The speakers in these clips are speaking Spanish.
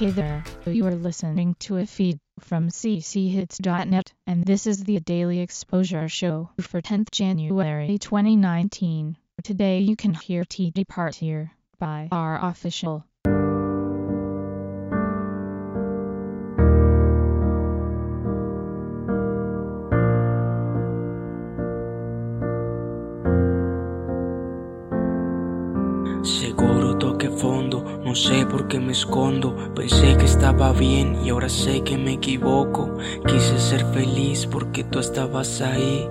Hey there, you are listening to a feed from cchits.net, and this is the Daily Exposure Show for 10th January 2019. Today you can hear TD Part here by our official. Seguro toque fondo, no sé por qué me escondo. Pensé que estaba bien y ahora sé que me equivoco. Quise ser feliz porque tú estabas ahí.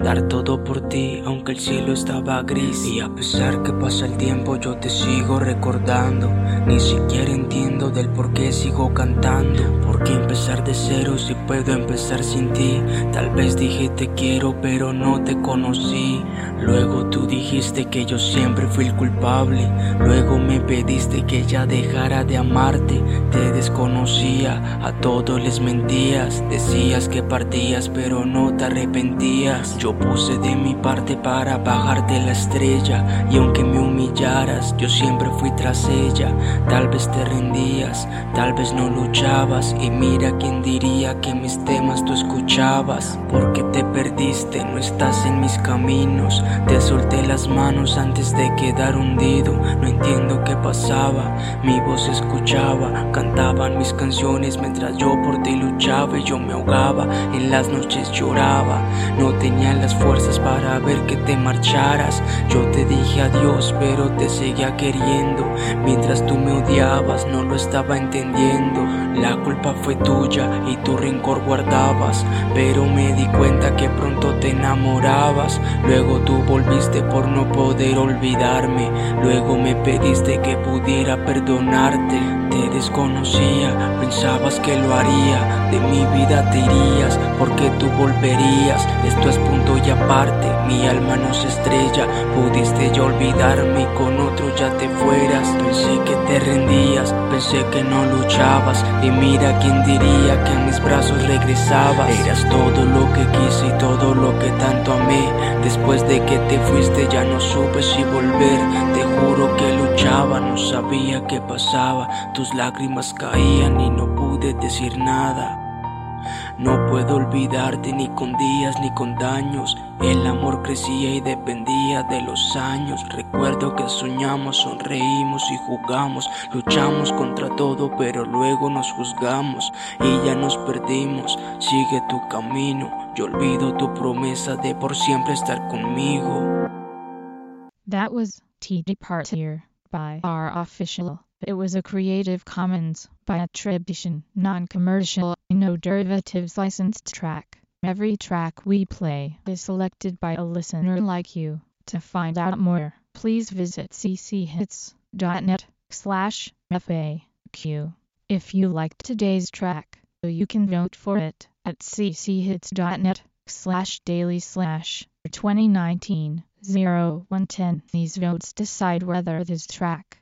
Dar todo por ti, aunque el cielo estaba gris. Y a pesar que pasa el tiempo, yo te sigo recordando. Ni siquiera entiendo del por qué sigo cantando. ¿Por qué empezar de cero si puedo empezar sin ti? Tal vez dije te quiero, pero no te conocí. Luego tú dijiste que yo siempre fui el culpable. Luego me pediste que ya dejara de amarte. Te desconocía, a todos les mentías. Decías que partías, pero no te arrepentías. Yo puse de mi parte para bajarte la estrella. Y aunque me humillaras, yo siempre fui tras ella. Tal vez te rendías, tal vez no luchabas. Y mira quién diría que mis temas tú escuchabas. Porque te perdiste, no estás en mis caminos. Te solté las manos antes de quedar hundido. No entiendo qué pasaba, mi voz escuchaba. Cantaban mis canciones mientras yo por ti luchaba y yo me ahogaba. En las noches lloraba, no tenía las fuerzas para ver que te marcharas. Yo te dije adiós, pero te seguía queriendo. Mientras tú me odiabas, no lo estaba entendiendo. La culpa fue tuya y tu rencor guardabas. Pero me di cuenta que pronto te enamorabas. Luego tú volviste por no poder olvidarme. Luego me pediste que pudiera perdonarte. Te pensabas que lo haría. De mi vida te irías porque tú volverías. Esto es punto y aparte, mi alma no se estrella. Pudiste ya olvidarme con otro ya te Pensé que te rendías, pensé que no luchabas. Y mira quién diría que a mis brazos regresabas. Eras todo lo que quise y todo lo que tanto amé. Después de que te fuiste ya no supe si volver. Te juro que luchaba, no sabía qué pasaba. Tus lágrimas caían y no pude decir nada. No puedo olvidarte ni con días ni con daños. El amor crecía y dependía de los años. Recuerdo que soñamos, sonreímos y jugamos. Luchamos contra todo, pero luego nos juzgamos y ya nos perdimos. Sigue tu camino. Yo olvido tu promesa de por siempre estar conmigo. That was TD Part here by our official. It was a Creative Commons by attribution, non-commercial, no derivatives licensed track. Every track we play is selected by a listener like you. To find out more, please visit cchits.net slash FAQ. If you liked today's track, you can vote for it at cchits.net slash daily slash 2019 0110. These votes decide whether this track